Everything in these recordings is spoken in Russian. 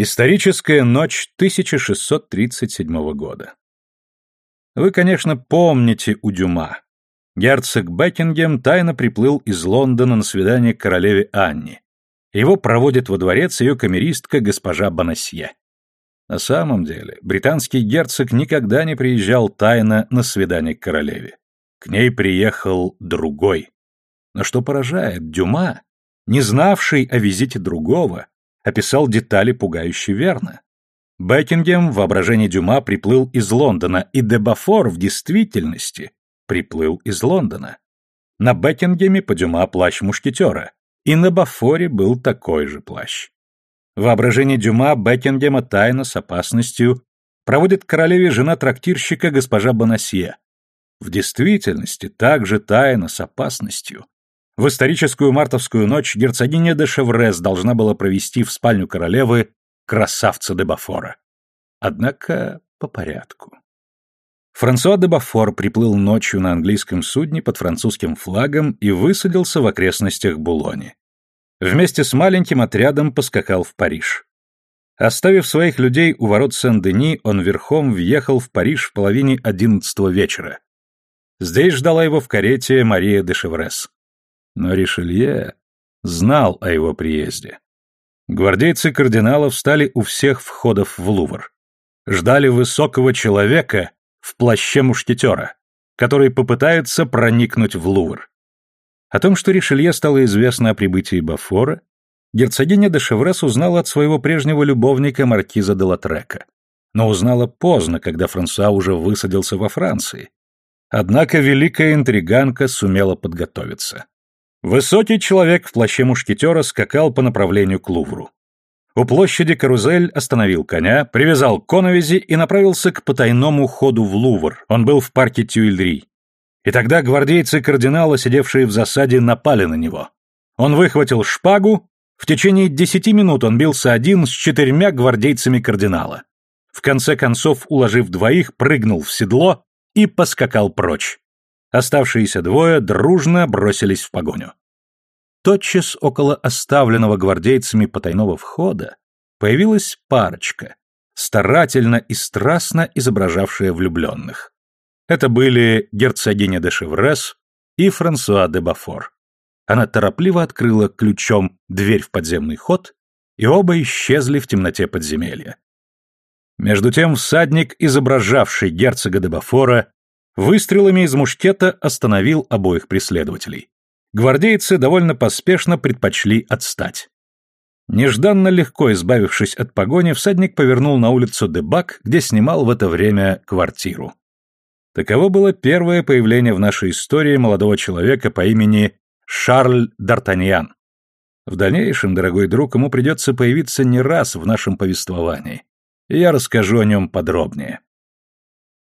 Историческая ночь 1637 года. Вы, конечно, помните у Дюма. Герцог Бекингем тайно приплыл из Лондона на свидание к королеве Анне. Его проводит во дворец ее камеристка госпожа Бонасье. На самом деле, британский герцог никогда не приезжал тайно на свидание к королеве. К ней приехал другой. Но что поражает, Дюма, не знавший о визите другого, описал детали пугающе верно. Бекингем в воображении Дюма приплыл из Лондона, и Дебафор в действительности приплыл из Лондона. На Бекингеме по Дюма плащ мушкетера, и на Бафоре был такой же плащ. Воображение Дюма Бекингема тайно с опасностью проводит королеве жена трактирщика госпожа Бонасье. В действительности также тайно с опасностью в историческую мартовскую ночь герцогиня де Шеврес должна была провести в спальню королевы красавца де Бафора. Однако по порядку. Франсуа де Бафор приплыл ночью на английском судне под французским флагом и высадился в окрестностях Булони. Вместе с маленьким отрядом поскакал в Париж. Оставив своих людей у ворот Сен-Дени, он верхом въехал в Париж в половине одиннадцатого вечера. Здесь ждала его в карете Мария де Шеврес. Но Ришелье знал о его приезде. Гвардейцы кардиналов встали у всех входов в Лувр. Ждали высокого человека в плаще мушкетера, который попытается проникнуть в Лувр. О том, что Ришелье стало известно о прибытии Бафора, герцогиня де Шеврес узнала от своего прежнего любовника маркиза де Латрека. Но узнала поздно, когда Франсуа уже высадился во Франции. Однако великая интриганка сумела подготовиться. Высокий человек в плаще мушкетера скакал по направлению к Лувру. У площади Карузель остановил коня, привязал к коновизи и направился к потайному ходу в Лувр. Он был в парке Тюильри. И тогда гвардейцы кардинала, сидевшие в засаде, напали на него. Он выхватил шпагу, в течение десяти минут он бился один с четырьмя гвардейцами кардинала. В конце концов, уложив двоих, прыгнул в седло и поскакал прочь. Оставшиеся двое дружно бросились в погоню. Тотчас около оставленного гвардейцами потайного входа появилась парочка, старательно и страстно изображавшая влюбленных. Это были герцогиня де Шеврес и Франсуа де Бафор. Она торопливо открыла ключом дверь в подземный ход, и оба исчезли в темноте подземелья. Между тем всадник, изображавший герцога де Бафора, выстрелами из мушкета остановил обоих преследователей. Гвардейцы довольно поспешно предпочли отстать. Нежданно легко избавившись от погони, всадник повернул на улицу Дебак, где снимал в это время квартиру. Таково было первое появление в нашей истории молодого человека по имени Шарль Д'Артаньян. В дальнейшем, дорогой друг, ему придется появиться не раз в нашем повествовании, и я расскажу о нем подробнее.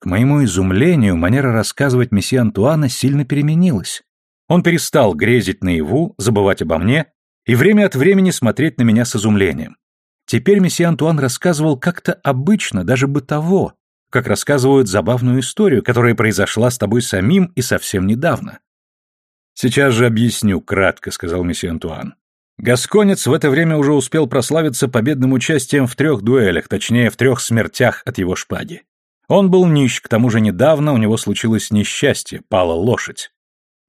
К моему изумлению, манера рассказывать месье Антуана сильно переменилась. Он перестал грезить наяву, забывать обо мне и время от времени смотреть на меня с изумлением. Теперь месье Антуан рассказывал как-то обычно, даже бытово, как рассказывают забавную историю, которая произошла с тобой самим и совсем недавно. «Сейчас же объясню, кратко», — сказал месье Антуан. Гасконец в это время уже успел прославиться победным участием в трех дуэлях, точнее, в трех смертях от его шпаги. Он был нищ, к тому же недавно у него случилось несчастье, пала лошадь.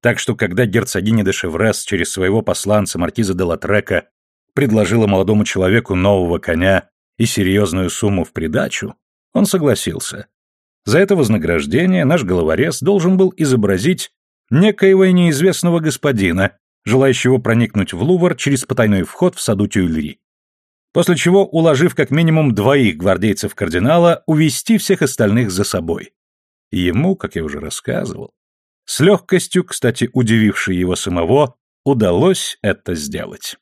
Так что, когда герцогиня де Шеврес через своего посланца маркиза де Латрека предложила молодому человеку нового коня и серьезную сумму в придачу, он согласился. За это вознаграждение наш головорез должен был изобразить некоего неизвестного господина, желающего проникнуть в Лувр через потайной вход в саду Тюильри после чего, уложив как минимум двоих гвардейцев кардинала, увести всех остальных за собой. Ему, как я уже рассказывал, с легкостью, кстати, удивившей его самого, удалось это сделать.